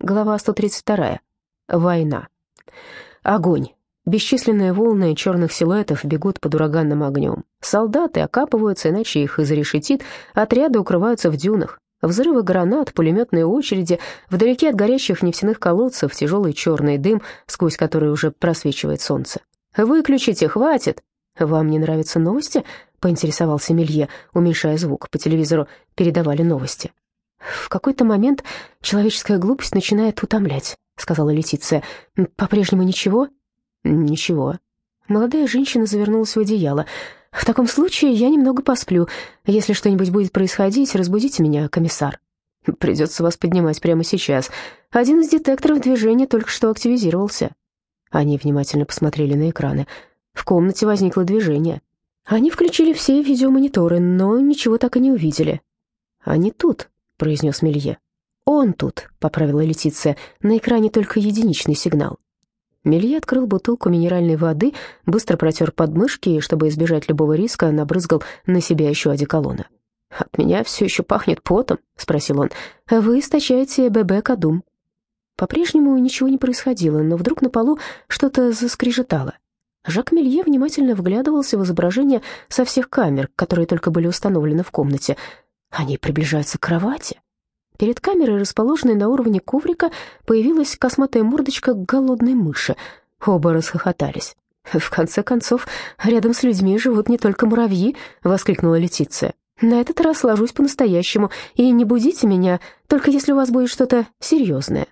Глава 132. Война. Огонь. Бесчисленные волны черных силуэтов бегут под ураганным огнем. Солдаты окапываются, иначе их изрешетит, отряды укрываются в дюнах. Взрывы гранат, пулеметные очереди, вдалеке от горящих нефтяных колодцев тяжелый черный дым, сквозь который уже просвечивает солнце. «Выключите, хватит!» «Вам не нравятся новости?» — поинтересовался Мелье, уменьшая звук. По телевизору передавали новости. «В какой-то момент человеческая глупость начинает утомлять», — сказала Летиция. «По-прежнему ничего?» «Ничего». Молодая женщина завернулась в одеяло. «В таком случае я немного посплю. Если что-нибудь будет происходить, разбудите меня, комиссар». «Придется вас поднимать прямо сейчас. Один из детекторов движения только что активизировался». Они внимательно посмотрели на экраны. В комнате возникло движение. Они включили все видеомониторы, но ничего так и не увидели. «Они тут», — произнес Мелье. «Он тут», — поправила Летиция. «На экране только единичный сигнал». Мелье открыл бутылку минеральной воды, быстро протер подмышки и, чтобы избежать любого риска, набрызгал на себя еще одеколона. «От меня все еще пахнет потом?» — спросил он. «Вы источаете ББ Кадум». По-прежнему ничего не происходило, но вдруг на полу что-то заскрежетало. Жак Мелье внимательно вглядывался в изображение со всех камер, которые только были установлены в комнате. Они приближаются к кровати. Перед камерой, расположенной на уровне коврика, появилась косматая мордочка голодной мыши. Оба расхохотались. «В конце концов, рядом с людьми живут не только муравьи», — воскликнула Летиция. «На этот раз ложусь по-настоящему, и не будите меня, только если у вас будет что-то серьезное».